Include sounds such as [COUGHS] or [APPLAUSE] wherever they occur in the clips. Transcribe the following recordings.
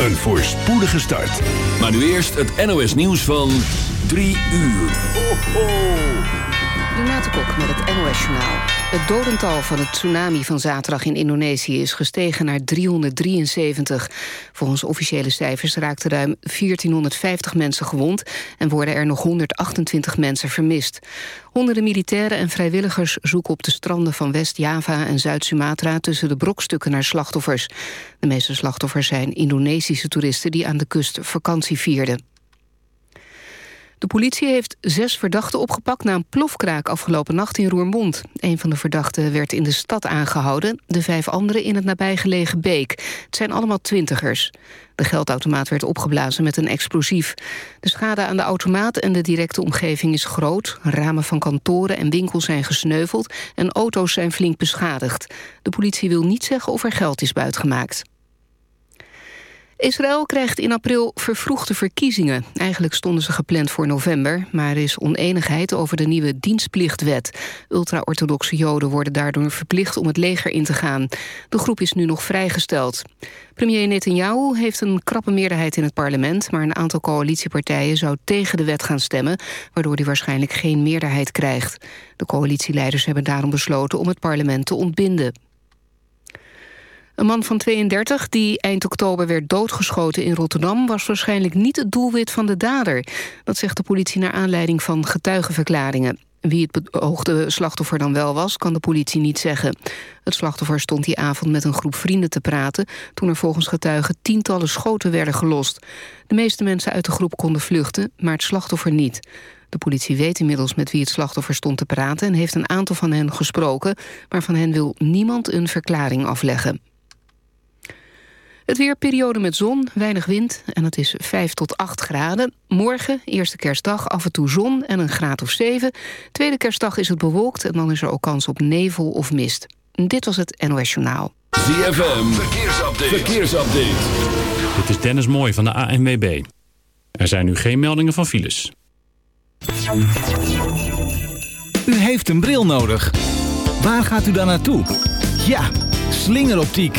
een voorspoedige start. Maar nu eerst het NOS nieuws van 3 uur. Ho, ho. Renate Kok met het NOS Journaal. Het dodental van het tsunami van zaterdag in Indonesië is gestegen naar 373. Volgens officiële cijfers raakten ruim 1450 mensen gewond... en worden er nog 128 mensen vermist. Honderden militairen en vrijwilligers zoeken op de stranden van West-Java en Zuid-Sumatra... tussen de brokstukken naar slachtoffers. De meeste slachtoffers zijn Indonesische toeristen die aan de kust vakantie vierden. De politie heeft zes verdachten opgepakt na een plofkraak afgelopen nacht in Roermond. Een van de verdachten werd in de stad aangehouden, de vijf anderen in het nabijgelegen Beek. Het zijn allemaal twintigers. De geldautomaat werd opgeblazen met een explosief. De schade aan de automaat en de directe omgeving is groot. Ramen van kantoren en winkels zijn gesneuveld en auto's zijn flink beschadigd. De politie wil niet zeggen of er geld is buitgemaakt. Israël krijgt in april vervroegde verkiezingen. Eigenlijk stonden ze gepland voor november... maar er is oneenigheid over de nieuwe dienstplichtwet. Ultra-orthodoxe joden worden daardoor verplicht om het leger in te gaan. De groep is nu nog vrijgesteld. Premier Netanyahu heeft een krappe meerderheid in het parlement... maar een aantal coalitiepartijen zou tegen de wet gaan stemmen... waardoor hij waarschijnlijk geen meerderheid krijgt. De coalitieleiders hebben daarom besloten om het parlement te ontbinden. Een man van 32 die eind oktober werd doodgeschoten in Rotterdam... was waarschijnlijk niet het doelwit van de dader. Dat zegt de politie naar aanleiding van getuigenverklaringen. Wie het beoogde slachtoffer dan wel was, kan de politie niet zeggen. Het slachtoffer stond die avond met een groep vrienden te praten... toen er volgens getuigen tientallen schoten werden gelost. De meeste mensen uit de groep konden vluchten, maar het slachtoffer niet. De politie weet inmiddels met wie het slachtoffer stond te praten... en heeft een aantal van hen gesproken... maar van hen wil niemand een verklaring afleggen. Het weer periode met zon, weinig wind en het is 5 tot 8 graden. Morgen, eerste kerstdag, af en toe zon en een graad of 7. Tweede kerstdag is het bewolkt en dan is er ook kans op nevel of mist. Dit was het NOS Journaal. ZFM, verkeersupdate. verkeersupdate. Dit is Dennis Mooi van de ANWB. Er zijn nu geen meldingen van files. U heeft een bril nodig. Waar gaat u dan naartoe? Ja, slingeroptiek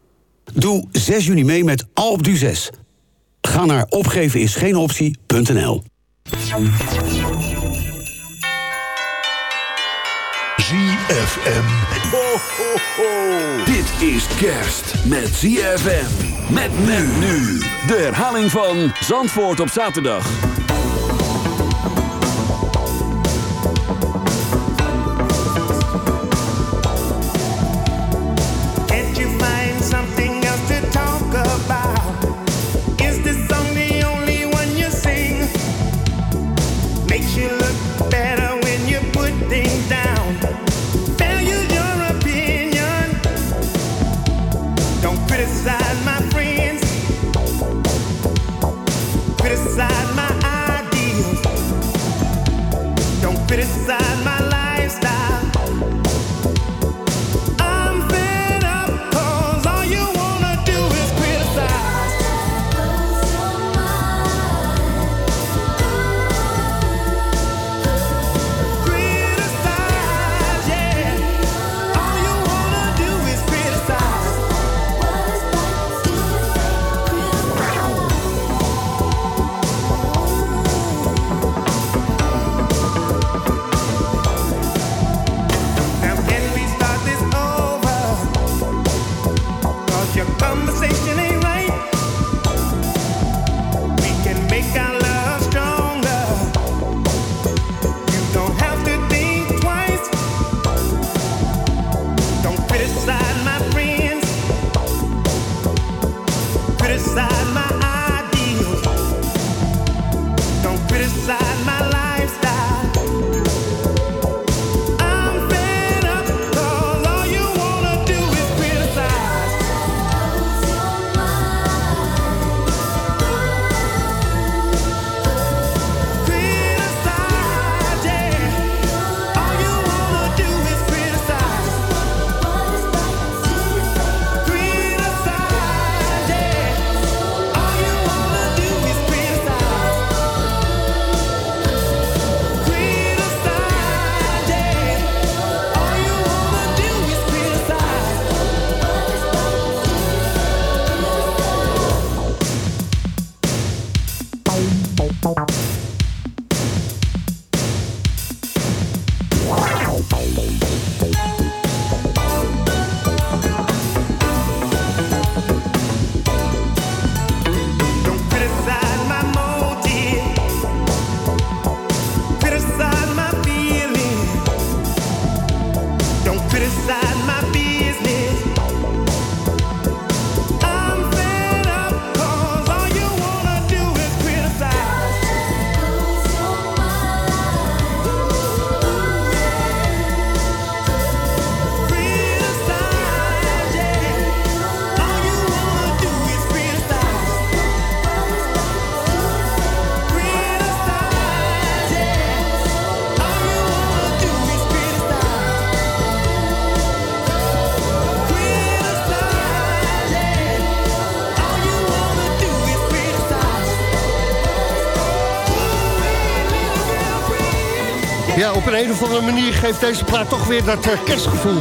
Doe 6 juni mee met Alpe d'Huez. Ga naar opgevenisgeenoptie.nl ZFM. Ho, ho, ho. Dit is kerst met ZFM. Met men nu. De herhaling van Zandvoort op zaterdag. Op een, een of andere manier geeft deze plaat toch weer dat uh, kerstgevoel.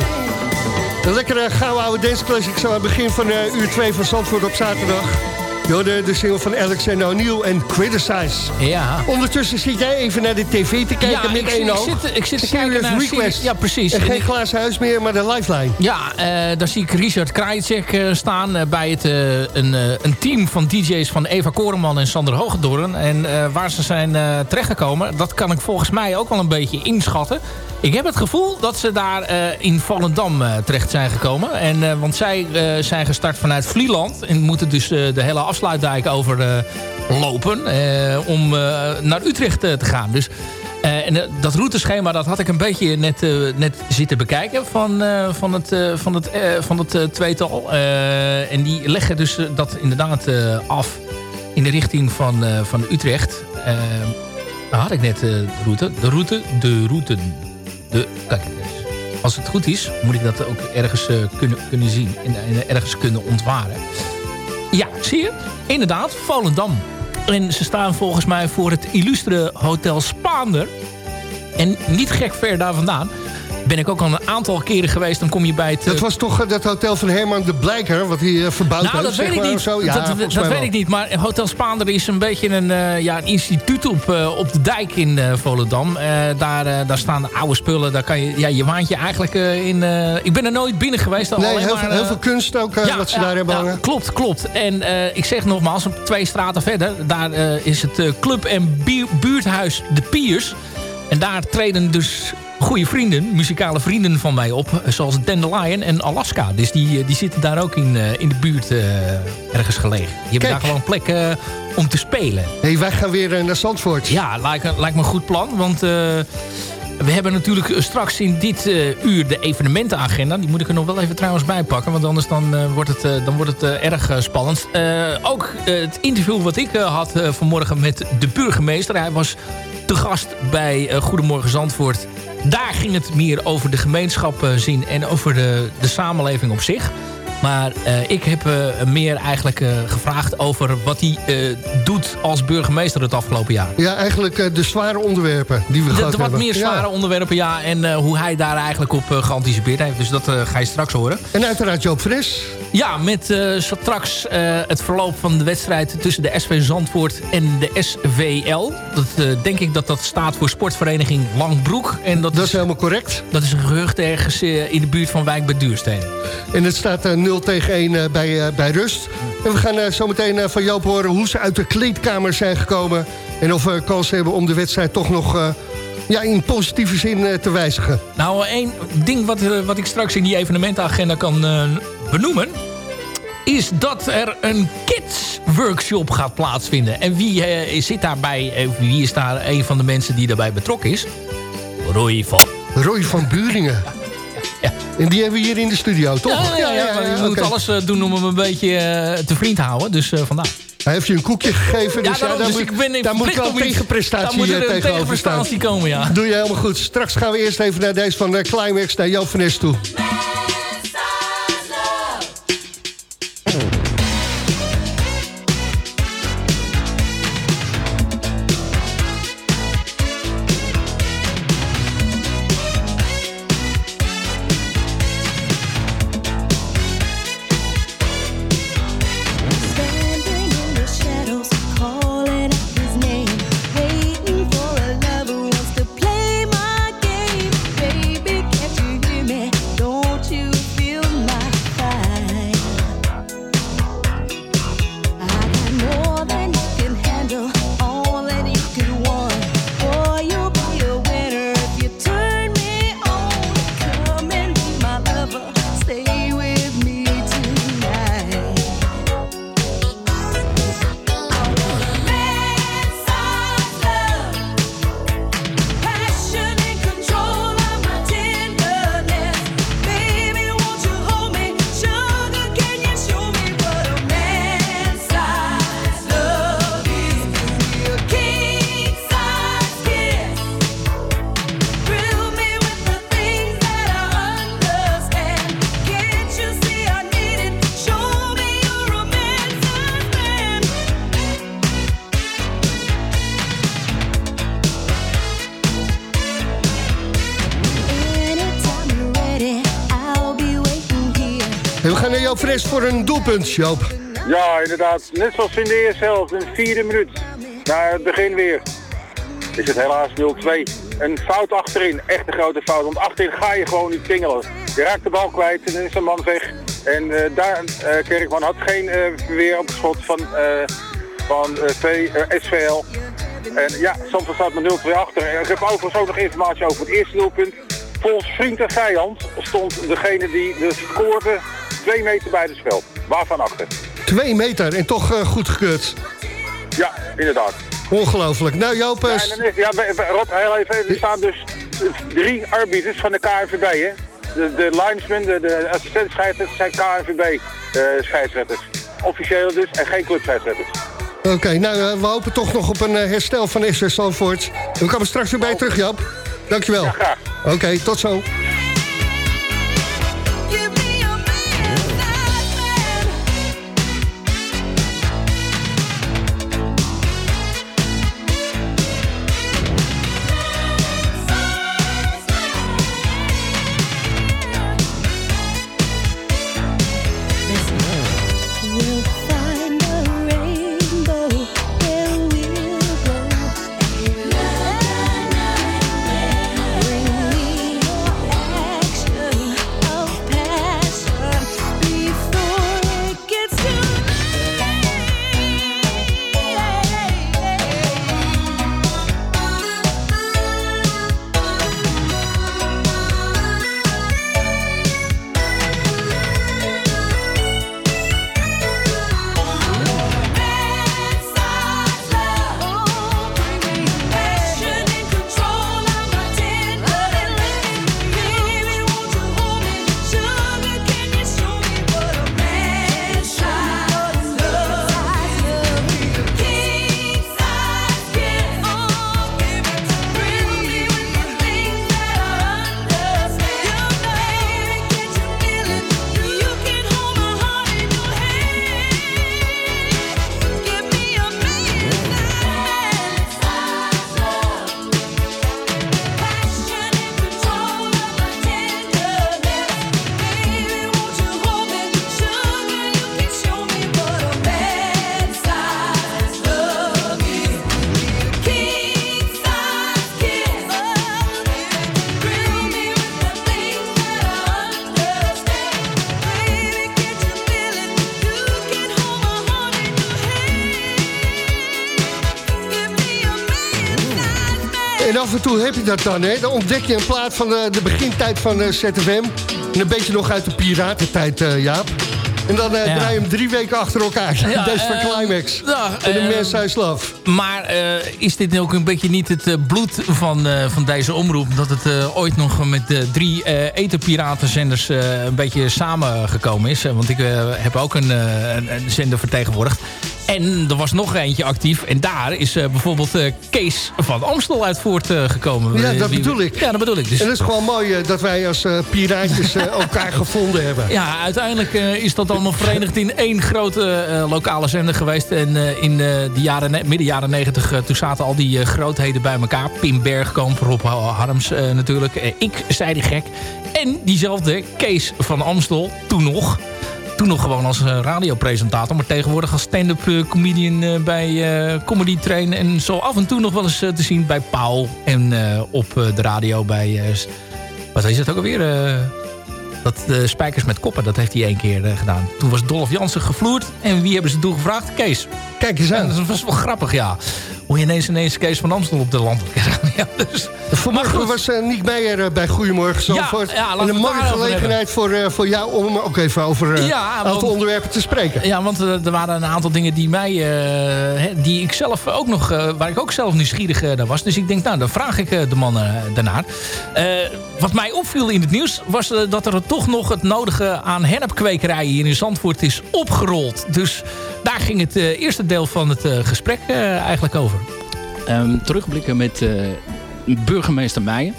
Een lekkere gouden oude dance classic zo aan het begin van uh, uur 2 van Zandvoort op zaterdag. De, de single van Alexander O'Neill en Criticize. Ja. Ondertussen zit jij even naar de tv te kijken ja, met één oog. Ik zit, ik zit te kijken naar request. Ja, precies. En geen glazen huis meer, maar de lifeline. Ja, uh, daar zie ik Richard Krajicek uh, staan uh, bij het, een, een team van DJ's van Eva Koreman en Sander Hogedoorn. En waar ze zijn terechtgekomen, dat kan ik volgens mij ook wel een beetje inschatten. Ik heb het gevoel dat ze daar uh, in Volendam uh, terecht zijn gekomen. En, uh, want zij zijn gestart vanuit Vlieland. En moeten dus de hele afsluitdijk over lopen. om naar Utrecht te gaan. Dus en dat routeschema dat had ik een beetje net, net zitten bekijken. Van, van het, van het, van het tweetal. en die leggen dus dat inderdaad af. In de richting van, van Utrecht. daar had ik net de route. De route. De route de, kijk, als het goed is, moet ik dat ook ergens uh, kunnen, kunnen zien. En, en, ergens kunnen ontwaren. Ja, zie je? Inderdaad, Volendam. En ze staan volgens mij voor het illustre Hotel Spaander. En niet gek ver daar vandaan ben ik ook al een aantal keren geweest. Dan kom je bij het... Dat was toch dat hotel van Herman de Blijker... wat hij uh, verbouwd nou, heeft, dat weet ik niet. Zo? Ja, dat, dat, dat weet ik niet. Maar Hotel Spaander is een beetje een, uh, ja, een instituut op, uh, op de dijk in Volendam. daar, daar staan oude spullen. Daar kan je ja, je waantje eigenlijk in... ik ben er nooit binnen geweest. Nee, heel, maar, veel, heel veel kunst ook ja, wat ze daar hebben ja, hangen. Klopt, klopt. En ik zeg nogmaals, op twee straten verder... daar is het club- en buurthuis De Piers... En daar treden dus goede vrienden, muzikale vrienden van mij op. Zoals Dandelion en Alaska. Dus die, die zitten daar ook in, in de buurt uh, ergens gelegen. Die hebben daar gewoon plek uh, om te spelen. hey, wij gaan weer naar Zandvoort. Ja, lijkt, lijkt me een goed plan. Want uh, we hebben natuurlijk straks in dit uur de evenementenagenda. Die moet ik er nog wel even trouwens bij pakken. Want anders dan, wordt het, dan wordt het erg spannend. ook het interview wat ik had vanmorgen met de burgemeester. Hij was te gast bij Goedemorgen Zandvoort. Daar ging het meer over de gemeenschap zien en over de, de samenleving op zich. Maar uh, ik heb uh, meer eigenlijk uh, gevraagd over wat hij doet als burgemeester het afgelopen jaar. Ja, eigenlijk de zware onderwerpen die we de, gehad de wat meer zware onderwerpen, ja. En hoe hij daar eigenlijk op geanticipeerd heeft. Dus dat ga je straks horen. En uiteraard Joop Fris. Ja, met straks het verloop van de wedstrijd tussen de SV Zandvoort en de SVL. Dat denk ik dat dat staat voor sportvereniging Langbroek. En dat, dat is, helemaal correct. Dat is een gerucht ergens in de buurt van Wijk bij Duursteen. En het staat 0 tegen 1 uh, bij, uh, bij rust. En we gaan uh, zo meteen van Joop horen hoe ze uit de kleedkamer zijn gekomen. En of we kans hebben om de wedstrijd toch nog ja, in positieve zin te wijzigen. Nou, één ding wat, wat ik straks in die evenementenagenda kan benoemen... is dat er een kids workshop gaat plaatsvinden. En wie zit daarbij? wie is daar een van de mensen die daarbij betrokken is? Roy van... Roy van Buringen. [LAUGHS] Ja. En die hebben we hier in de studio, toch? Ja, ja, ja, je moet alles uh, doen om hem een beetje uh, te vriend houden. Dus uh, vandaar. Hij heeft je een koekje gegeven, dus, ja, daarom, daar, dus moet, ik ben daar moet wel tegenprestatie moet er tegenover staan. komen, ja. Doe je helemaal goed. Straks gaan we eerst even naar deze van Climax, naar Joop van Nes toe. Fres voor een doelpunt, Joop. Ja, inderdaad. Net zoals in de eerste helft, een vierde minuut. Na het begin weer. Is het helaas 0-2. Een fout achterin, echt een grote fout. Want achterin ga je gewoon niet pingelen. Je raakt de bal kwijt en dan is een man weg. En uh, daar, uh, Kerkman had geen uh, weer op schot van, van SVL. En ja, soms staat met 0-2 achter. Ik heb overigens ook nog informatie over het eerste doelpunt. Volgens vriend en vijand stond degene die de scoorde twee meter bij het spel. Waarvan achter. Twee meter en toch uh, goed gekeurd. Ja, inderdaad. Ongelooflijk. Nou Joop... Ja, is, ja Rob, heel even, er staan dus drie arbiters van de KNVB, hè. De, de linesmen, de, de assistent-scheidsrechters zijn KNVB-scheidsrechters. Uh, Officieel dus en geen clubscheidsrechters. Oké, okay, nou uh, we hopen toch nog op een uh, herstel van SV Zandvoort. We komen straks weer bij terug, Jap. Dankjewel. Ja, graag. Oké, okay, tot zo. Heb je dat dan, hè? Dan ontdek je een plaat van de, de begintijd van uh, ZFM. En een beetje nog uit de piratentijd, uh, Jaap. En dan uh, draai je hem drie weken achter elkaar. Ja, [LAUGHS] Deze van Climax. Ja, en de Mens Love. Maar is dit ook een beetje niet het bloed van, van deze omroep? Dat het ooit nog met de drie etenpiratenzenders een beetje samengekomen is? Want ik heb ook een, een, een zender vertegenwoordigd. En er was nog eentje actief. En daar is uh, bijvoorbeeld uh, Kees van Amstel uit voortgekomen. Ja, dat bedoel ik. Ja, dat bedoel ik. Dus. En het is gewoon mooi dat wij als piraatjes elkaar gevonden hebben. Ja, uiteindelijk is dat allemaal verenigd in één grote lokale zender geweest. En in de jaren, midden jaren negentig, toen zaten al die grootheden bij elkaar. Pim Bergkamp, Rob Harms natuurlijk. ik, zei die gek. En diezelfde Kees van Amstel, toen nog toen nog gewoon als eh, radiopresentator. Maar tegenwoordig als stand-up eh, comedian eh, bij Comedy Train. En zo af en toe nog wel eens te zien bij Paul. En op de radio bij... wat is het ook alweer? Dat Spijkers met Koppen, dat heeft hij één keer gedaan. Toen was Dolph Jansen gevloerd. En wie hebben ze toen gevraagd? Kees. Kijk eens aan. dat was wel grappig, ja hoe je ineens ineens Kees van Amstel op de landelijke [LAUGHS] radio. Dus, Vanmorgen was uh, Niek Meijer uh, bij Goedemorgen Zandvoort. Ja, ja, en een mooie gelegenheid voor, uh, voor jou om ook even over een aantal onderwerpen te spreken. Ja, want er waren een aantal dingen die mij, die ik zelf ook nog, waar ik ook zelf nieuwsgierig naar was. Dus ik denk, nou, dan vraag ik de mannen daarnaar. wat mij opviel in het nieuws was dat er toch nog het nodige aan hennepkwekerijen hier in Zandvoort is opgerold. Dus daar ging het eerste deel van het gesprek eigenlijk over. Um, terugblikken met burgemeester Meijer.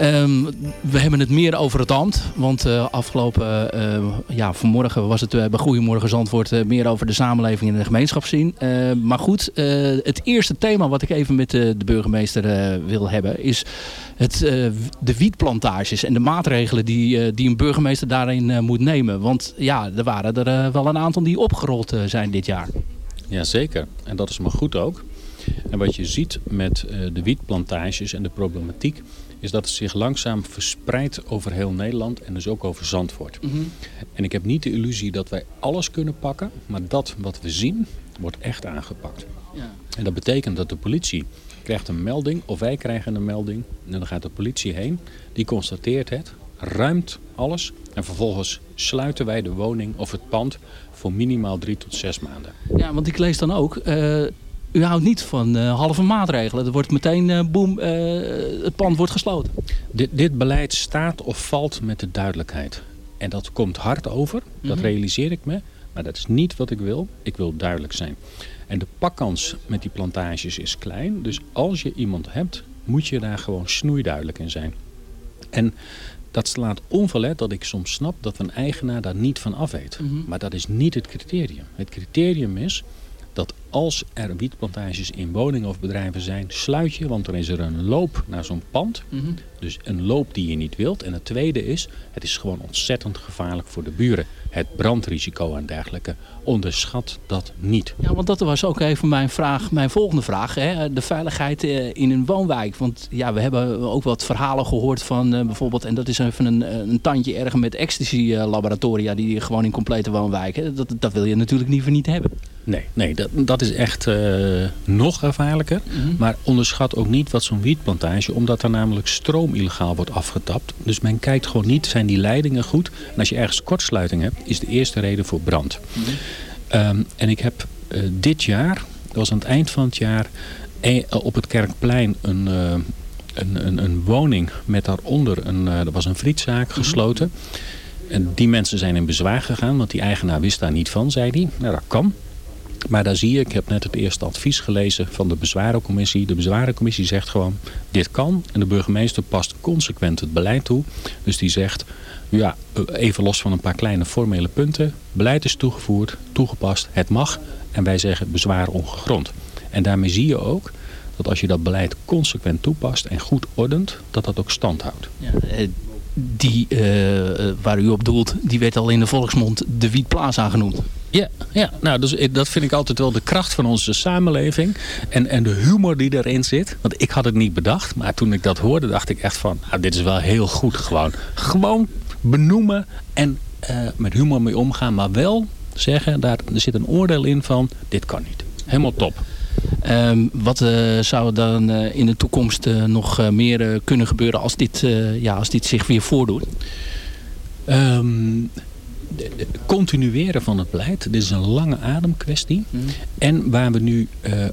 Um, we hebben het meer over het ambt. Want uh, afgelopen, uh, ja, vanmorgen was het uh, bij Goedemorgen Zandvoort meer over de samenleving en de gemeenschap zien. maar goed, het eerste thema wat ik even met de burgemeester wil hebben is het, de wietplantages en de maatregelen die, die een burgemeester daarin moet nemen. Want ja, er waren er wel een aantal die opgerold zijn dit jaar. Jazeker, en dat is maar goed ook. En wat je ziet met eh, de wietplantages en de problematiek... is dat het zich langzaam verspreidt over heel Nederland en dus ook over Zandvoort. Mhm. En ik heb niet de illusie dat wij alles kunnen pakken... maar dat wat we zien, wordt echt aangepakt. Ja. En dat betekent dat de politie krijgt een melding, of wij krijgen een melding... en dan gaat de politie heen, die constateert het, ruimt alles... en vervolgens sluiten wij de woning of het pand voor minimaal drie tot zes maanden. Ja, want ik lees dan ook... Uh, u houdt niet van uh, halve maatregelen. Er wordt meteen, uh, boem, uh, het pand wordt gesloten. Dit, dit, beleid staat of valt met de duidelijkheid. En dat komt hard over, dat mhm. realiseer ik me. Maar dat is niet wat ik wil. Ik wil duidelijk zijn. En de pakkans met die plantages is klein. Dus als je iemand hebt, moet je daar gewoon snoeiduidelijk in zijn. En dat slaat onverlet dat ik soms snap dat een eigenaar daar niet van af weet. Mhm. Maar dat is niet het criterium. Het criterium is dat als er wietplantages in woningen of bedrijven zijn, sluit je. Want dan is er een loop naar zo'n pand. Mhm. Dus een loop die je niet wilt. En het tweede is, het is gewoon ontzettend gevaarlijk voor de buren. Het brandrisico en dergelijke. Onderschat dat niet. Ja, want dat was ook even mijn vraag, mijn volgende vraag. Hè? De veiligheid eh, in een woonwijk. Want ja, we hebben ook wat verhalen gehoord van uh, bijvoorbeeld... en dat is even een, een tandje erger met ecstasy-laboratoria... die gewoon in complete woonwijken. Dat, dat wil je natuurlijk liever niet hebben. Nee, nee dat, dat is echt uh, nog gevaarlijker. Mhm. Maar onderschat ook niet wat zo'n wietplantage... omdat er namelijk stroom illegaal wordt afgetapt. Dus men kijkt gewoon niet, zijn die leidingen goed? En als je ergens kortsluiting hebt, is de eerste reden voor brand. Mhm. Ehm, en ik heb uh, dit jaar, dat was aan het eind van het jaar... E op het Kerkplein een... Uh, een, een, een, woning met daaronder, een, er was een frietzaak mhm. gesloten. En die mensen zijn in bezwaar gegaan, want die eigenaar wist daar niet van, zei hij. Nou, dat kan. Maar daar zie je, ik heb net het eerste advies gelezen van de bezwarencommissie. De bezwarencommissie zegt gewoon, dit kan. En de burgemeester past consequent het beleid toe. Dus die zegt, ja, even los van een paar kleine formele punten. Beleid is toegevoerd, toegepast, het mag. En wij zeggen bezwaar ongegrond. En daarmee zie je ook dat als je dat beleid consequent toepast en goed ordent, dat dat ook stand houdt. Ja, eh, die uh, waar u op doelt, die werd al in de volksmond de Wietplaza genoemd. Ja, ja nou, dus dat vind ik altijd wel de kracht van onze samenleving. En, en de humor die erin zit. Want ik had het niet bedacht. Maar toen ik dat hoorde, dacht ik echt van... Nou, dit is wel heel goed gewoon. Gewoon benoemen en uh, met humor mee omgaan. Maar wel zeggen, daar, er zit een oordeel in van... Dit kan niet. Helemaal top. Ehm, wat uh, zou dan uh, in de toekomst uh, nog meer kunnen gebeuren als dit, ja, als dit zich weer voordoet? Um, continueren van het beleid. Dit is een lange ademkwestie. Mm. En waar we nu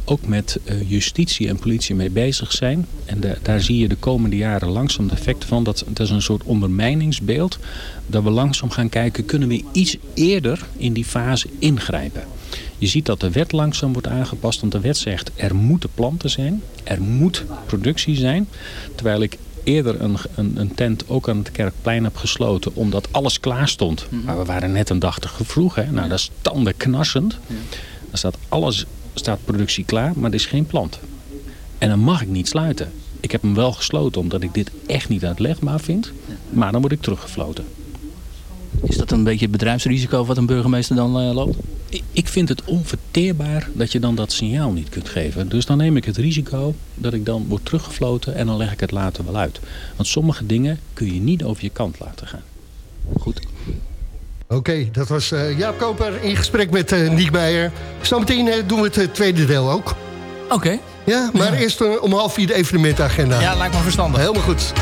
ook met justitie en politie mee bezig zijn. En de, daar zie je de komende jaren langzaam de effecten van. Dat, dat is een soort ondermijningsbeeld. Dat we langzaam gaan kijken, kunnen we iets eerder in die fase ingrijpen. Je ziet dat de wet langzaam wordt aangepast, want de wet zegt er moeten planten zijn, er moet productie zijn. Terwijl ik eerder een, een, een tent ook aan het Kerkplein heb gesloten omdat alles klaar stond. Mm -hmm. Maar we waren net een dag te vroeg. Hè? Nou, dat is tanden knarsend. Ja. Dan staat alles, staat productie klaar, maar er is geen plant. En dan mag ik niet sluiten. Ik heb hem wel gesloten omdat ik dit echt niet uitlegbaar vind. Maar dan word ik teruggefloten. Is dat een beetje het bedrijfsrisico wat een burgemeester dan uh, loopt? Ik vind het onverteerbaar dat je dan dat signaal niet kunt geven. Dus dan neem ik het risico dat ik dan word teruggefloten en dan leg ik het later wel uit. Want sommige dingen kun je niet over je kant laten gaan. Goed. Oké, okay, dat was uh, Jaap Koper in gesprek met uh, Niek Meijer. Zometeen uh, doen we het tweede deel ook. Oké. Okay. Ja, maar ja. eerst om half vier de evenementagenda. Ja, lijkt me verstandig. Helemaal goed.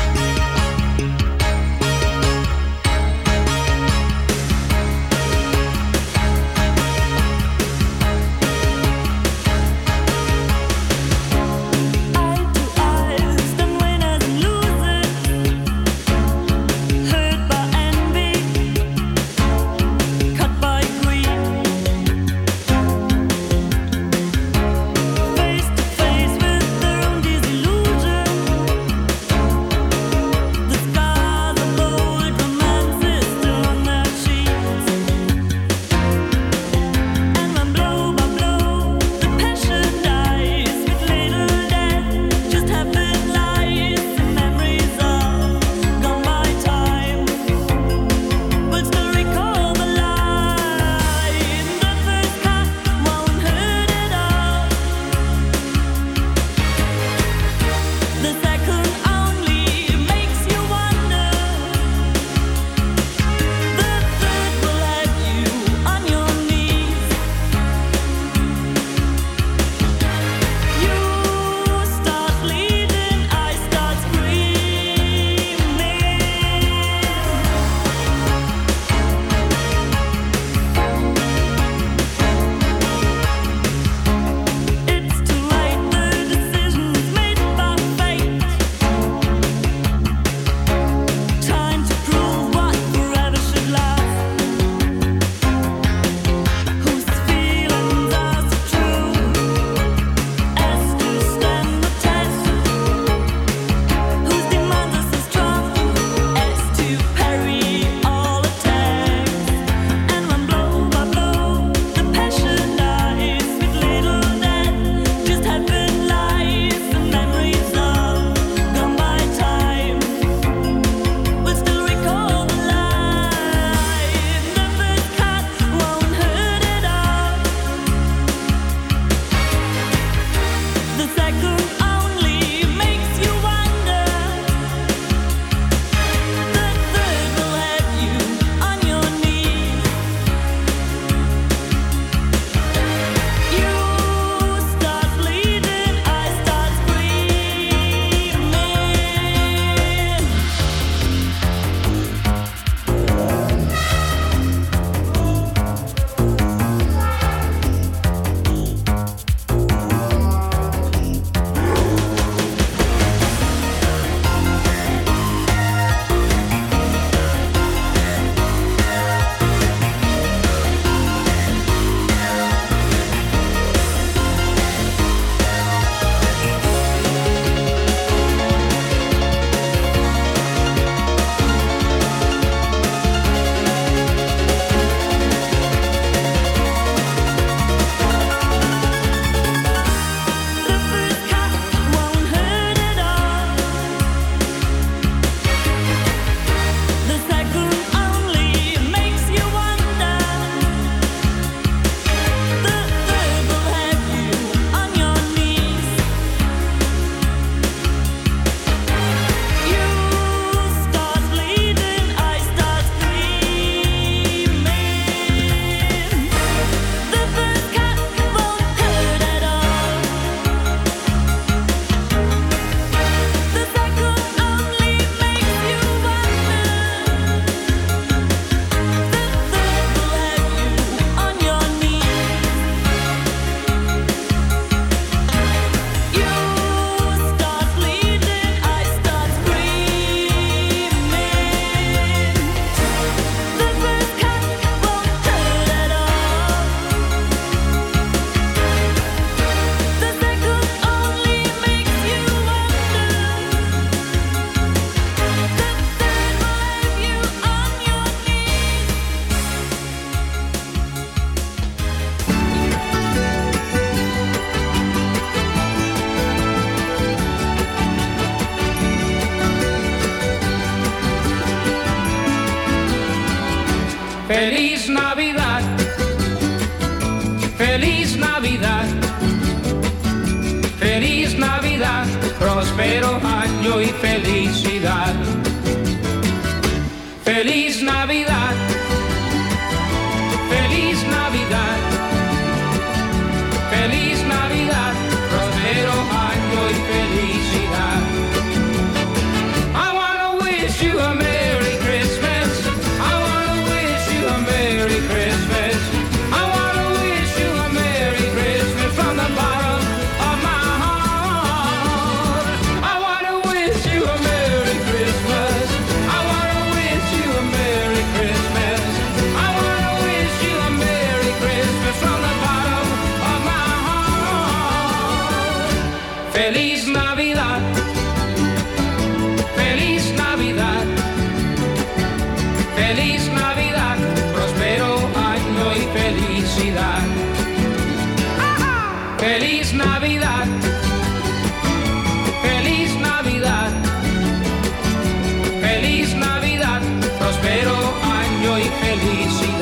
felicidade.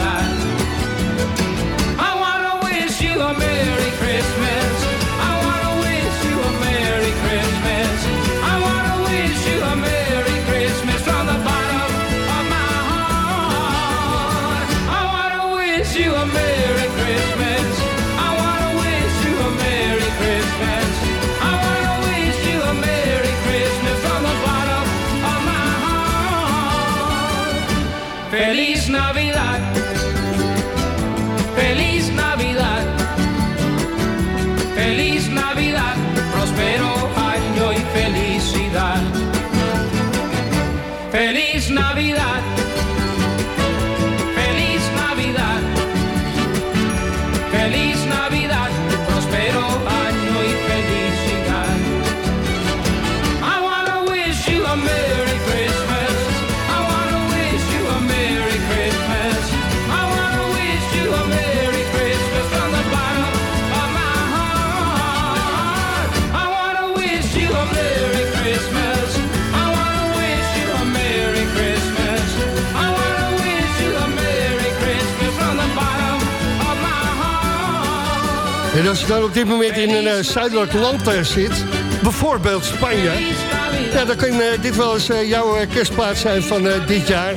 En als je dan op dit moment in een eh, zuidelijk land eh, zit, bijvoorbeeld Spanje... Ja, dan kan eh, dit wel eens jouw kerstplaats zijn van dit jaar.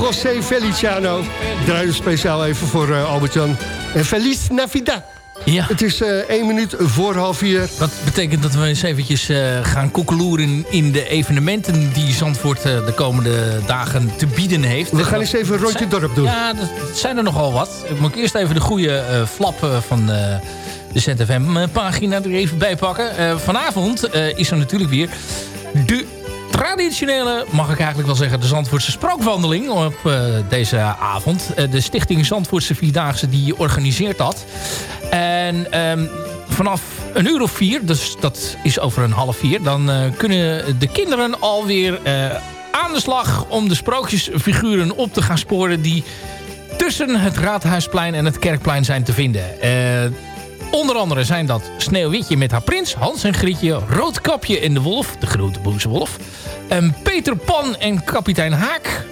José Feliciano. Ik draai het speciaal even voor Albert-Jan. En Feliz Navidad. Ja. Het is eh één minuut voor half vier. Dat betekent dat we eens eventjes gaan koekeloeren in de evenementen die Zandvoort de komende dagen te bieden heeft. We gaan eens even een rondje Zijn- dorp doen. Ja, dat zijn er nogal wat. Ik moet eerst even de goede flap eh, van ZFM-pagina er even bij pakken. Eh, vanavond eh, is er natuurlijk weer de traditionele, mag ik eigenlijk wel zeggen, de Zandvoortse sprookwandeling op eh, deze avond. Eh, de stichting Zandvoortse Vierdaagse die organiseert dat. En ehm, vanaf een uur of vier, dus dat is over een half vier... dan eh, kunnen de kinderen alweer eh aan de slag om de sprookjesfiguren op te gaan sporen... die tussen het Raadhuisplein en het Kerkplein zijn te vinden. Onder andere zijn dat Sneeuwwitje met haar prins, Hans en Grietje... Roodkapje en de Wolf, de grote boze wolf... en Peter Pan en kapitein Haak...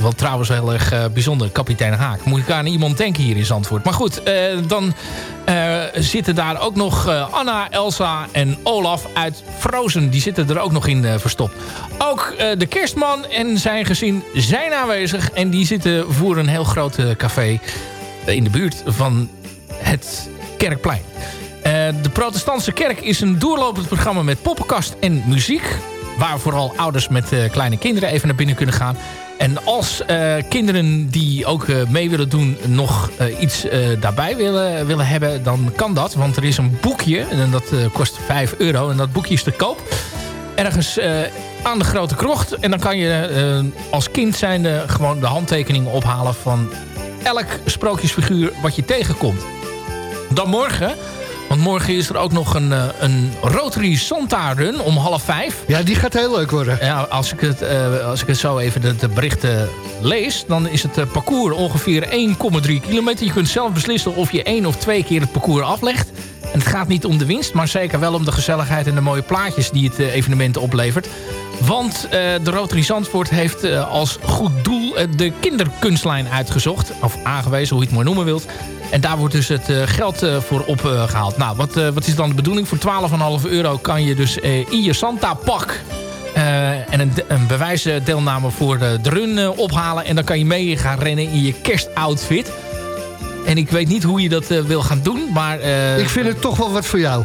Wel trouwens heel erg eh, bijzonder, kapitein Haak. Moet ik aan iemand denken hier in Zandvoort. Maar goed, eh, dan eh, zitten daar ook nog Anna, Elsa en Olaf uit Frozen. Die zitten er ook nog in verstopt. Ook de kerstman en zijn gezin zijn aanwezig. En die zitten voor een heel groot café in de buurt van het Kerkplein. Eh, de protestantse kerk is een doorlopend programma met poppenkast en muziek. Waar vooral ouders met eh, kleine kinderen even naar binnen kunnen gaan. En als eh, kinderen die ook mee willen doen nog iets daarbij willen, willen hebben, dan kan dat. Want er is een boekje en dat kost 5 euro. En dat boekje is te koop. Ergens aan de Grote Krocht. En dan kan je als kind zijnde gewoon de handtekening ophalen van elk sprookjesfiguur wat je tegenkomt. Dan morgen, want morgen is er ook nog een, eh, een Rotary Santa Run om half vijf. Ja, die gaat heel leuk worden. Ja, als ik het, eh, als ik het zo even de, de berichten lees... dan is het eh, parcours ongeveer 1,3 kilometer. Je kunt zelf beslissen of je één of twee keer het parcours aflegt. En het gaat niet om de winst, maar zeker wel om de gezelligheid... en de mooie plaatjes die het evenement oplevert. Want de Rotary Zandvoort heeft als goed doel de kinderkunstlijn uitgezocht. Of aangewezen, hoe je het maar noemen wilt. En daar wordt dus het eh, geld eh, voor opgehaald. nou, wat, eh, wat is dan de bedoeling? Voor 12,5 euro kan je dus in je Santa-pak... en een, een bewijsdeelname voor de, de run ophalen. En dan kan je mee gaan rennen in je kerstoutfit. En ik weet niet hoe je dat wil gaan doen, maar... Ik vind het toch wel wat voor jou.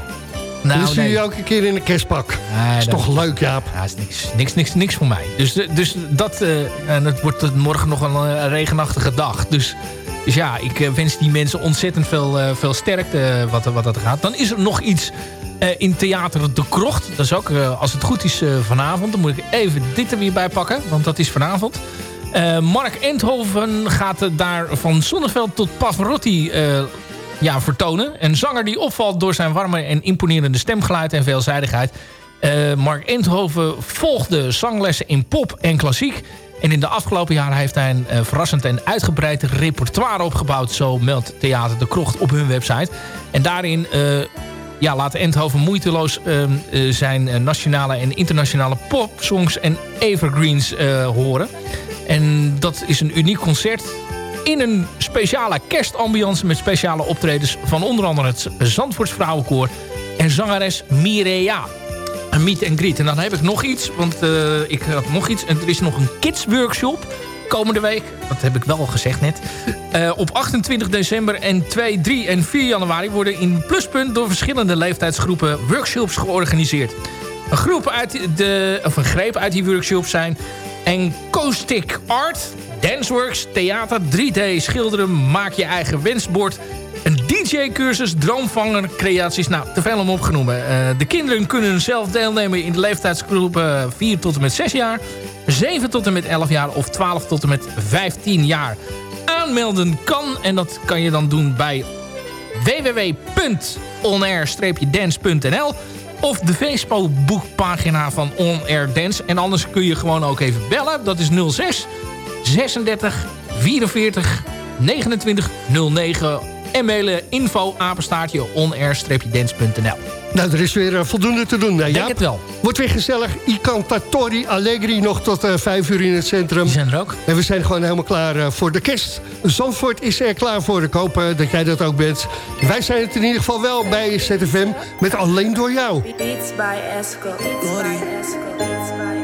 Nou, dan zie je nee. je elke keer in een kerstpak. Nee, is dat- toch leuk, Jaap? Ja, is niks, niks, niks, niks voor mij. Dus, dus dat, en het wordt morgen nog een regenachtige dag. Dus, dus ja, ik eh, wens die mensen ontzettend veel, eh, veel sterkte eh, wat, wat dat gaat. Dan is er nog iets in Theater De Krocht. Dat is ook, als het goed is, vanavond. Dan moet ik even dit er weer bij pakken, want dat is vanavond. Mark Endhoven gaat daar van Zonneveld tot Pavarotti eh, ja, vertonen. Een zanger die opvalt door zijn warme en imponerende stemgeluid en veelzijdigheid. Mark Endhoven volgde zanglessen in pop en klassiek. En in de afgelopen jaren heeft hij een eh, verrassend en uitgebreid repertoire opgebouwd. Zo meldt Theater de Krocht op hun website. En daarin eh, ja, laat Endhoven moeiteloos eh, eh, zijn nationale en internationale popsongs en evergreens horen. En dat is een uniek concert in een speciale kerstambiance met speciale optredens van onder andere het Zandvoorts Vrouwenkoor en zangeres Mireia. Meet and greet. En dan heb ik nog iets, want eh, ik had nog iets. En er is nog een kids workshop komende week. Dat heb ik wel al gezegd net. Eh, op 28 december en 2, 3 en 4 januari worden in Pluspunt door verschillende leeftijdsgroepen workshops georganiseerd. Een groep uit de, of een greep uit die workshops zijn Encaustic Art, Danceworks, theater, 3D schilderen, maak je eigen wensbord, DJ-cursus, droomvanger, creaties. Nou, te veel om opgenomen. Eh, de kinderen kunnen zelf deelnemen in de leeftijdsgroepen 4 tot en met 6 jaar, 7 tot en met 11 jaar of 12 tot en met 15 jaar. Aanmelden kan en dat kan je dan doen bij www.onair-dance.nl of de Facebookpagina van On Air Dance. En anders kun je gewoon ook even bellen. Dat is 06 36 44 29 09 en mailen info apenstaartje onair-dance.nl. Nou, er is weer eh, voldoende te doen. Uh, Denk het wel. Wordt weer gezellig. I Cantatori Allegri nog tot eh, vijf uur in het centrum. Die zijn er ook. En we zijn gewoon helemaal klaar eh, voor de kerst. Zandvoort is er klaar voor. Ik hoop eh, dat jij dat ook bent. Wij zijn het in ieder geval wel bij ZFM met Alleen Door Jou. Beats by Esco. Beats by Esco. Beats by Esco.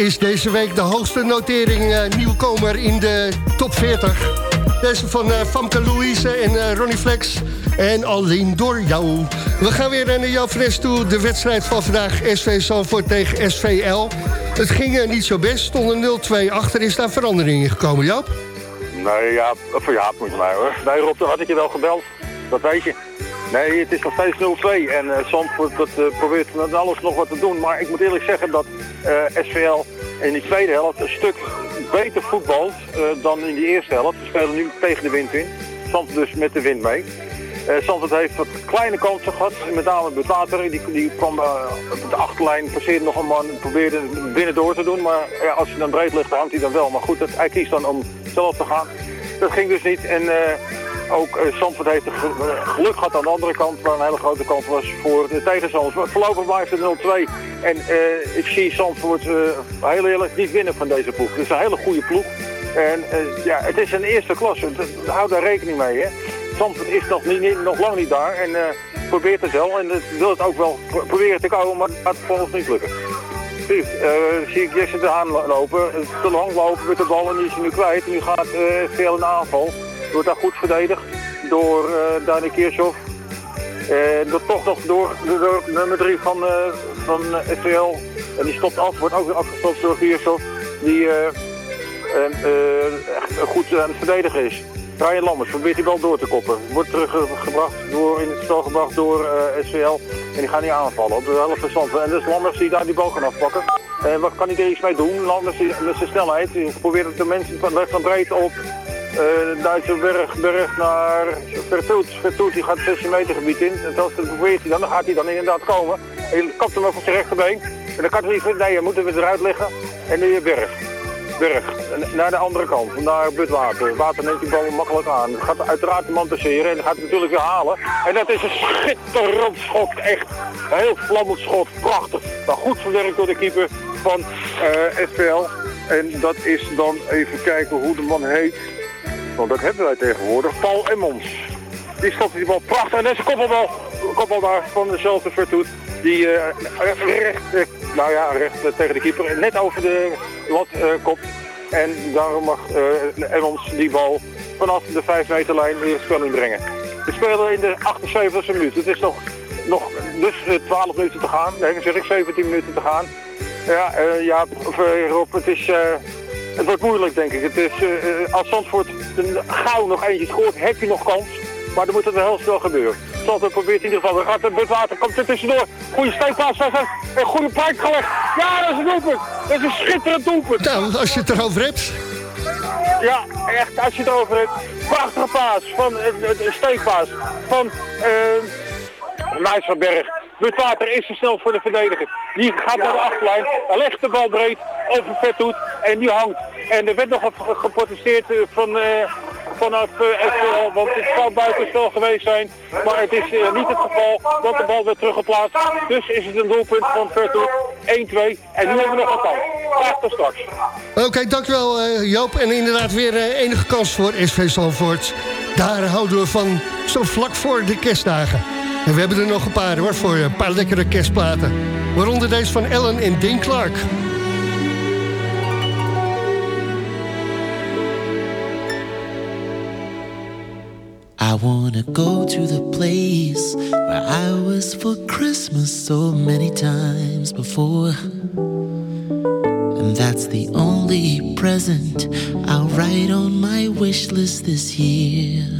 Is deze week de hoogste notering eh, nieuwkomer in de top 40. Deze van eh, Famke Louise en eh, Ronnie Flex. En alleen door jou. We gaan weer naar jouw Fres toe. De wedstrijd van vandaag SV Zandvoort tegen SVL. Het ging niet zo best. Stonden 0-2 achter. Is daar verandering in gekomen, Joop? Nee, ja, voor Jaap moet mij hoor. Nee Rob, had ik je wel gebeld. Dat weet je. Nee, het is nog steeds 0-2 en eh Zandvoort dat, eh, probeert met alles nog wat te doen. Maar ik moet eerlijk zeggen dat eh, SVL in die tweede helft een stuk beter voetbalt dan in die eerste helft. We spelen nu tegen de wind in. Zandvoort dus met de wind mee. Zandvoort heeft wat kleine kansen gehad, met name Butater. Die, die kwam op de achterlijn, passeerde nog een man, probeerde binnen door te doen. Maar ja, als hij dan breed ligt, hangt hij dan wel. Maar goed, dat, hij kiest dan om zelf te gaan. Dat ging dus niet. En ook uh, Zandvoort heeft eh, geluk gehad aan de andere kant, waar een hele grote kans was voor de tegenstanders. Maar Voorlopig blijft het 0-2. En eh, ik zie Zandvoort heel eerlijk niet winnen van deze ploeg. Het is een hele goede ploeg. En ja, het is een eerste klasse. Hou daar rekening mee. Hè. Is nog, niet, nog lang niet daar en probeert het wel. En wil het ook wel pro- proberen te komen, maar het gaat volgens niet lukken. Eh, zie ik Jesse de Haan lo- lopen, eh, te lang lopen met de bal en die is nu kwijt. Nu gaat eh veel de aanval. Wordt daar goed verdedigd door eh Dani Kirchhoff. Eh, dat toch nog door, door nummer 3 van, eh van. En die stopt af, wordt ook weer afgestopt door Kirchhoff. Die eh, en, echt goed aan het verdedigen is. Ryan Lammers probeert die bal door te koppen. Wordt teruggebracht door, in het spel gebracht door SVL. En die gaan niet aanvallen op de helft Zandvoort. En dus Lammers die daar die bal kan afpakken. En wat kan hij er iets mee doen? Lammers met zijn snelheid. Die probeert de mensen van weg van breed op. eh Duitse berg, naar Vertoet. Vertoet die gaat het 16 meter gebied in. En dat probeert hij dan, dan gaat hij dan inderdaad komen. En kapt hem over zijn rechterbeen. En dan kan hij niet, nee, je moet hem weer eruit leggen. En nu berg. Berg, naar de andere kant, naar Butwater. Water neemt die bal makkelijk aan. Gaat uiteraard de man passeren en gaat het natuurlijk weer halen. En dat is een schitterend schot, echt. Een heel vlammend schot, prachtig. Maar goed verwerkt door de keeper van SPL. En dat is dan, even kijken hoe de man heet. Want dat hebben wij tegenwoordig, Paul Emmons. Die stopte die bal prachtig. En dat is een kopbal daar van dezelfde Vertoet. Die eh, recht, eh, nou ja, recht eh, tegen de keeper, net over de lat kopt. En daarom mag Emmons die bal vanaf de 5 meterlijn weer het spel inbrengen. We spelen in de 78e minuut. Het is nog, nog dus eh, 12 minuten te gaan. Nee, zeg ik 17 minuten te gaan. Ja, ja Rob, het is... het wordt moeilijk, denk ik. Het is, eh, als Zandvoort gauw nog eentje scoort, heb je nog kans. Maar dan moet het wel heel snel gebeuren. Zandvoort probeert in ieder geval. Dan gaat het Butwater, komt er tussendoor. Goede steekpaas, een goede pijp gelegd. Ja, dat is een doelpunt. Dat is een schitterend doelpunt. Nou, als je het erover hebt. Ja, echt, als je het over hebt. Prachtige paas van de steekpaas van uh, Nijs van Berg. Butwater is te snel voor de verdediger. Die gaat naar de achterlijn, legt de bal breed over Vertoet en die hangt. En er werd nog geprotesteerd eh, van, eh, vanaf SVL, want het zou buitenspel geweest zijn. Maar het is niet het geval, want de bal werd teruggeplaatst. Dus is het een doelpunt van Vertoet, 1-2. En nu hebben we nog een kans. Graag tot straks. Oké, dankjewel eh, Joop. En inderdaad weer enige kans voor SV Zandvoort. Daar houden we van zo vlak voor de kerstdagen. En we hebben er nog een paar hoor, voor je. Een paar lekkere kerstplaten. Waaronder deze van Ellen en Dean Clark. I wanna go to the place where I was for Christmas so many times before. And that's the only present I'll write on my wish list this year.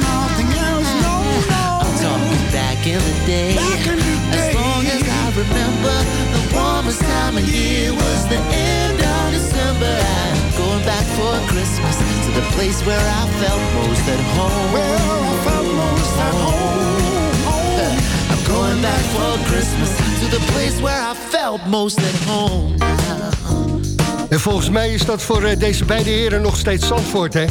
back in the day. Back in the As day. long as I remember, the warmest time of year was the end of December. I'm going back for Christmas to the place where I felt most at home. Where I felt most at home. I'm going back for Christmas to the place where I felt most at home. En volgens mij is dat voor eh, deze beide heren nog steeds Zandvoort, hè?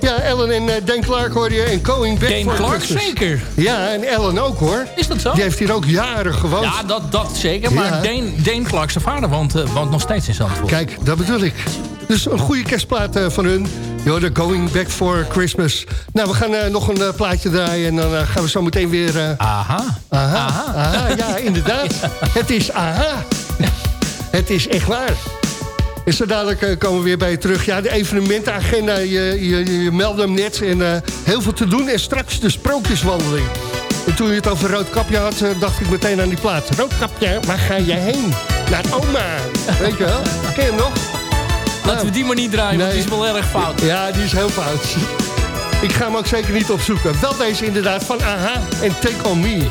Ja, Ellen en Dan Clark hoor je en Going Back Dan for Clark Christmas. zeker. Ja, en Ellen ook, hoor. Is dat zo? Die heeft hier ook jaren gewoond. Ja, dat, dat zeker. Maar Ja. Dane, Dane Clark, zijn vader, woont, eh, woont nog steeds in Zandvoort. Kijk, dat bedoel ik. Dus een goede kerstplaat eh, van hun. de Going Back for Christmas. Nou, we gaan nog een plaatje draaien... en dan gaan we zo meteen weer... Aha. aha, aha, ja, inderdaad. [LAUGHS] Het is aha. Het is echt waar. En zo dadelijk eh, komen we weer bij je terug. Ja, de evenementenagenda, je, je, je meldde hem net. En eh, heel veel te doen. En straks de sprookjeswandeling. En toen je het over Roodkapje had, eh, dacht ik meteen aan die plaat. Roodkapje, waar ga je heen? Naar oma. Weet je wel? [LAUGHS] Ken je hem nog? Laten we die maar niet draaien, want die is wel erg fout. Ja, die is heel fout. Ik ga hem ook zeker niet opzoeken. Wel deze inderdaad van AHA en Take On Me.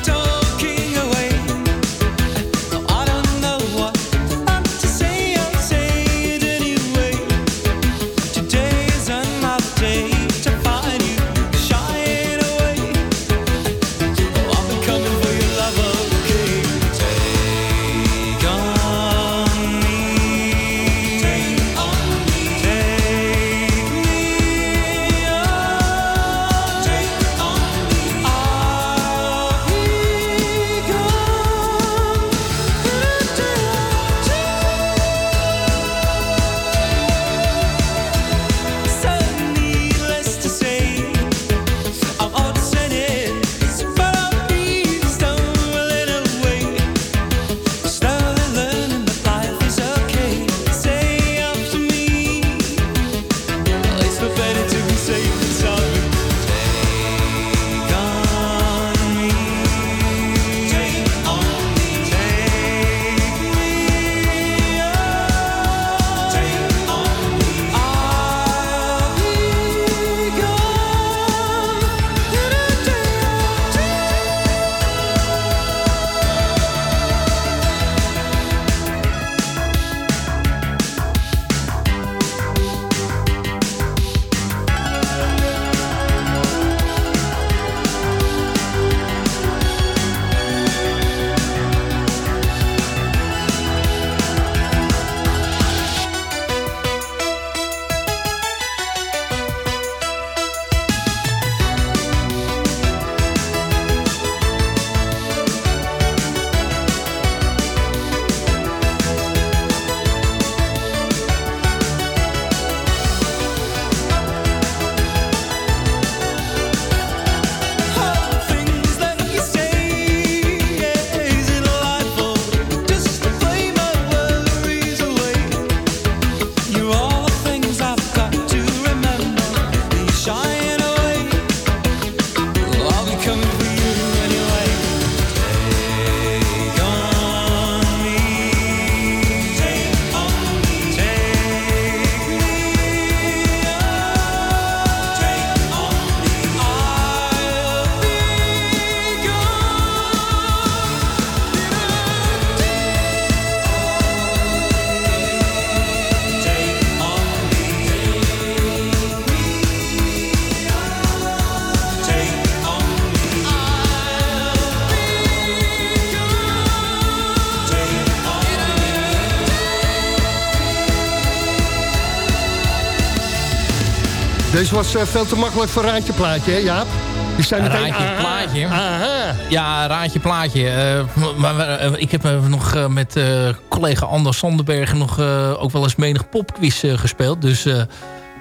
Deze was eh, veel te makkelijk voor Raadje Plaatje, hè Jaap? Die zijn Een meteen... raadje aha, plaatje. aha. Ja, raadje plaatje. Eh, maar eh, ik heb nog met eh, collega Anders Sanderberg nog eh, ook wel eens menig popquiz eh, gespeeld. Dus, eh,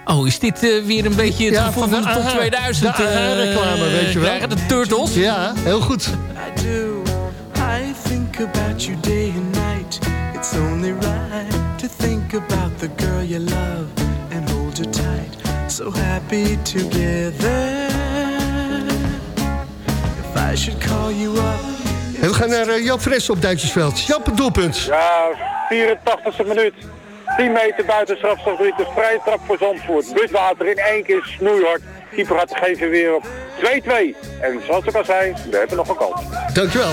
oh, is dit eh, weer een beetje het Ja, gevoel van van de top AHA 2000 de eh, AHA-reclame, weet je wel. krijgen? De Turtles? Ja, heel goed. I do. I think about you day and night. It's only right to think about the girl you love and hold her tight. So happy together. If I should call you up. En we gaan naar uh, Joop Fres op Duitsersveld. Jap, een doelpunt. Ja, 84e minuut. 10 meter buiten strafstofgebied. De vrije trap voor Zandvoort. Buswater in één keer snoeihard. Keeper had de geven weer op 2-2. En zoals ik al zei, we hebben nog een kans. Dankjewel.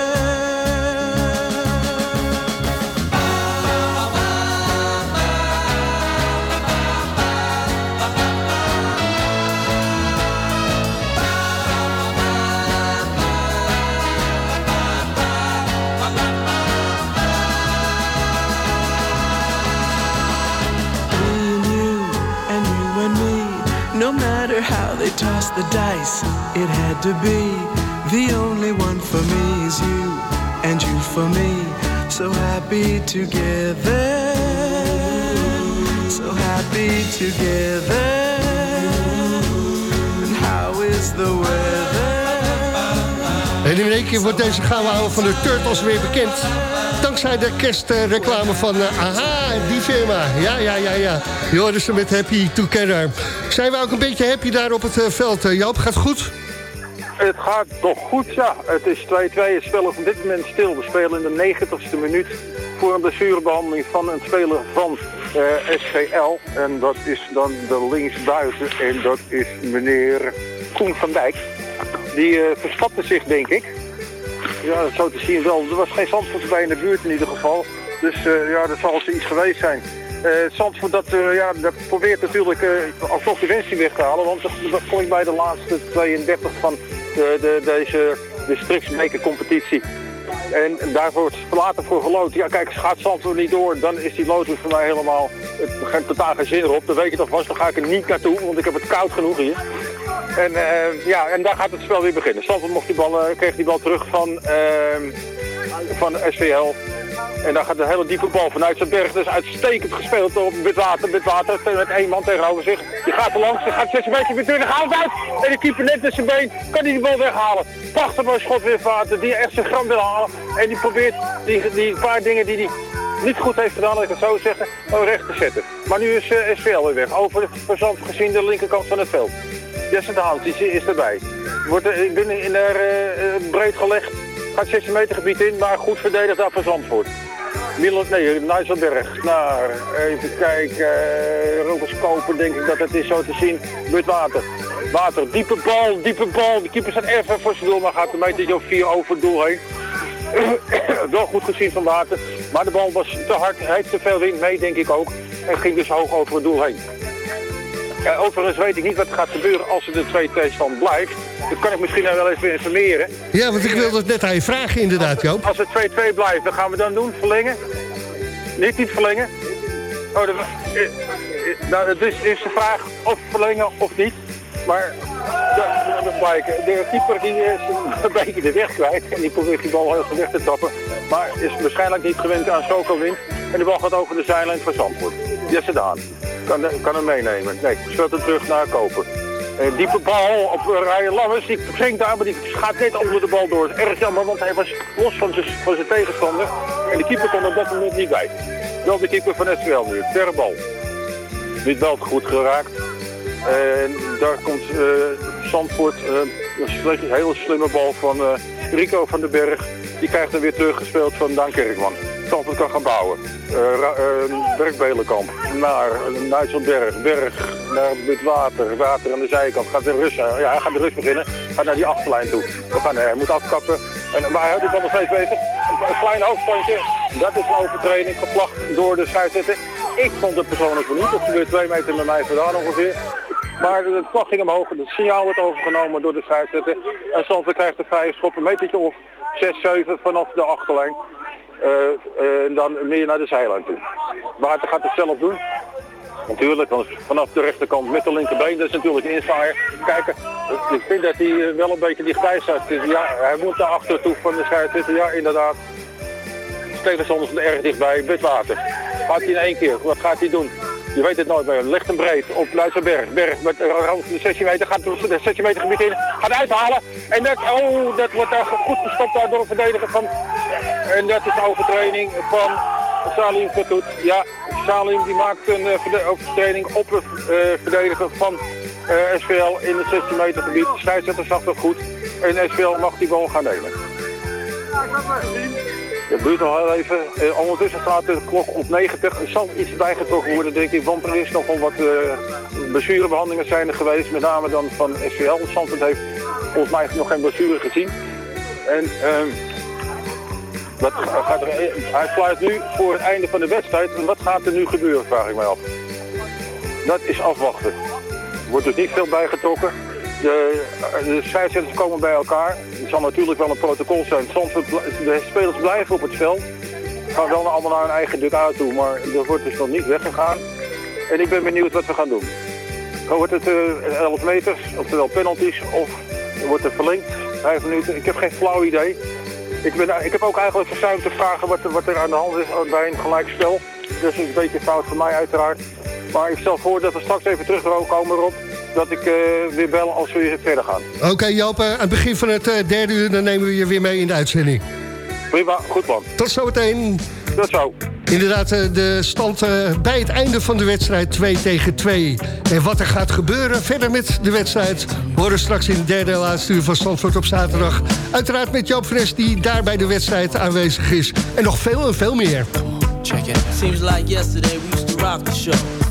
They toss the dice, it had to be. The only one for me is you, and you for me. So happy together. So happy together. And how is the weather? En in één keer wordt deze gouden van de Turtles weer bekend. Dankzij de kerstreclame van eh, AHA, die firma. Ja, ja, ja, ja. Je hoorde met Happy Together. Zijn we ook een beetje happy daar op het eh, veld? Eh, Joop, gaat goed? Het gaat toch goed, ja. Het is 2-2. Het spel is op dit moment stil. We spelen in de 90ste minuut voor een blessurebehandeling van een speler van eh, SGL. En dat is dan de linksbuiten. En dat is meneer Koen van Dijk. Die eh verstapte zich, denk ik. Ja, dat zo te zien wel. Er was geen Zandvoort bij in de buurt in ieder geval. Dus eh, ja, dat zal iets geweest zijn. Eh Zandvoort dat, eh, ja, dat probeert natuurlijk eh alsnog de winst weg te halen. Want dat, ik bij de laatste 32 van de, de, deze competitie. En daar wordt later voor geloot. Ja, kijk, gaat niet door, dan is die loting voor mij helemaal... Het geen totaal geen zin erop. Dan weet je toch vast, dan ga ik er niet naartoe, want ik heb het koud genoeg hier. En, eh, ja, en daar gaat het spel weer beginnen. Zandvoort mocht die bal, eh, kreeg die bal terug van, ehm, van SVL. En dan gaat de hele diepe bal vanuit zijn berg. Dus uitstekend gespeeld op Witwater. Witwater met één man tegenover zich. Die gaat er langs. Die gaat 6 meter weer terug. Haalt uit. En de keeper net zijn been. Kan hij die bal weghalen. Prachtig mooi schot Witwater. Die echt zijn gram wil halen. En die probeert die, die paar dingen die hij niet goed heeft gedaan, laat ik het zo zeggen, oh, recht te zetten. Maar nu is eh, SVL weer weg. Over de zand gezien de linkerkant van het veld. Jesse de Hout is, is erbij. Wordt er binnen in eh, eh, breed gelegd. Gaat 16 meter gebied in, maar goed verdedigd daar van Zandvoort. Milan, nee, Nijsselberg. Nou, even kijken. Uh, denk ik dat het is zo te zien. Met water. Water, diepe bal, diepe bal. De keeper staat even voor zijn doel, maar gaat een meter of vier over het doel heen. [COUGHS] Wel goed gezien van Water. Maar de bal was te hard. Hij heeft te veel wind mee, denk ik ook. En ging dus hoog over het doel heen. Ja, overigens weet ik niet wat er gaat gebeuren als er de 2-2 stand blijft. Dat kan ik misschien nou wel even informeren. Ja, want ik wilde het net aan je vragen inderdaad, Joop. Als het 2-2 blijft, dan gaan we dan doen? Verlengen? Niet, niet verlengen? Oh, de, eh, eh, nou, is, is de vraag of verlengen of niet. Maar. De keeper die is een beetje de weg kwijt. En die probeert die bal heel goed weg te trappen. Maar is waarschijnlijk niet gewend aan zoveel wind. En de bal gaat over de zijlijn van Zandvoort. Jesse Daan. kan, kan hem meenemen. Nee, speelt hem terug naar Koper. Eh, diepe bal op uh, Ryan Lammers. Die springt daar, maar die gaat net onder de bal door. Erg jammer, want hij was los van zijn, tegenstander. En de keeper kon op dat moment niet bij. Wel de keeper van SWL nu. Verre bal. Niet wel goed geraakt. En daar komt eh Zandvoort. eh, een hele slimme bal van eh, Rico van den Berg. Die krijgt hem weer teruggespeeld van Daan Kerkman. Zandvoort kan gaan bouwen. Eh Ra- eh, Dirk Belenkamp naar Nijsselberg. Berg naar het water. Water aan de zijkant. Gaat de rust, ja, hij gaat de rust beginnen. Gaat naar die achterlijn toe. We gaan, hij moet afkappen. En, maar hij houdt het al nog steeds bezig. Een, klein hoofdstandje. Dat is een overtreding. Geplacht door de scheidsrechter. Ik vond het persoonlijk niet. Dat gebeurt twee meter met mij vandaan ongeveer. Maar de vlag ging omhoog, het signaal werd overgenomen door de scheidsrechter. En Zandvoort krijgt een vrije schop, een metertje of 6, 7 vanaf de achterlijn. Eh, eh, en dan meer naar de zijlijn toe. Water gaat het zelf doen. Natuurlijk, want vanaf de rechterkant met de linkerbeen, dat is natuurlijk een. Kijken, ik vind dat hij eh, wel een beetje dichtbij staat. Dus Ja, hij moet naar achter toe van de scheidsrechter, ja inderdaad. Tegenstanders erg dichtbij, Witwater. Gaat hij in één keer, wat gaat hij doen? Je weet het nooit meer. Licht en breed op Luisterberg. Berg met rand de 16 meter. Gaat de 16 meter gebied in. Gaat uithalen. En dat, oh, dat wordt daar goed gestopt door een verdediger van. En dat is de overtreding van Salim Vertoet. Ja, Salim die maakt een overtreding op een eh, verdediger van eh, SVL in het 16 meter gebied. De scheidsrechter zag goed. En SVL mag die bal gaan nemen. Het duurt heel even. Eh, ondertussen staat de klok op 90. Er zal iets bijgetrokken worden, denk ik. Want er is nogal wat eh blessurebehandelingen zijn er geweest. Met name dan van SVL. Zandvoort heeft volgens mij nog geen blessure gezien. En ehm wat ga- gaat er, hij fluit nu voor het einde van de wedstrijd. En wat gaat er nu gebeuren, vraag ik mij af. Dat is afwachten. Er wordt dus niet veel bijgetrokken. De, de scheidsrechters komen bij elkaar. Er zal natuurlijk wel een protocol zijn. De spelers blijven op het veld. Gaan wel allemaal naar hun eigen dugout toe, maar er wordt dus nog niet weggegaan. En ik ben benieuwd wat we gaan doen. Wordt het eh 11 meters, oftewel penalties, of wordt het verlengd? Vijf minuten. Ik heb geen flauw idee. Ik, ben, ik heb ook eigenlijk verzuimd te vragen wat, wat er aan de hand is bij een gelijkspel. Is een beetje fout van mij uiteraard. Maar ik stel voor dat we straks even terugkomen erop dat ik eh, weer bel als we weer verder gaan. Oké Joop, eh, aan het begin van het eh, derde uur... dan nemen we je weer mee in de uitzending. Prima, goed man. Tot zometeen. Tot zo. Inderdaad, de stand bij het einde van de wedstrijd 2 tegen 2. En wat er gaat gebeuren verder met de wedstrijd... horen straks in het derde en laatste uur van Stanford op zaterdag. Uiteraard met Joop Fres die daar bij de wedstrijd aanwezig is. En nog veel en veel meer. Check it. Seems like yesterday we used to rock the show.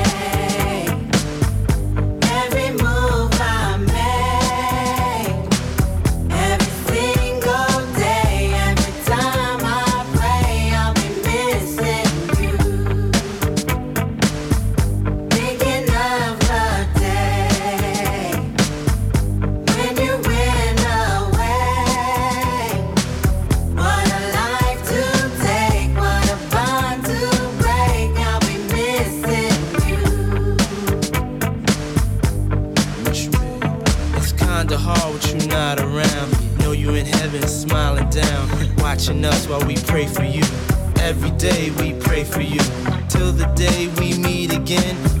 Watching us while we pray for you. Every day we pray for you, till the day we meet again.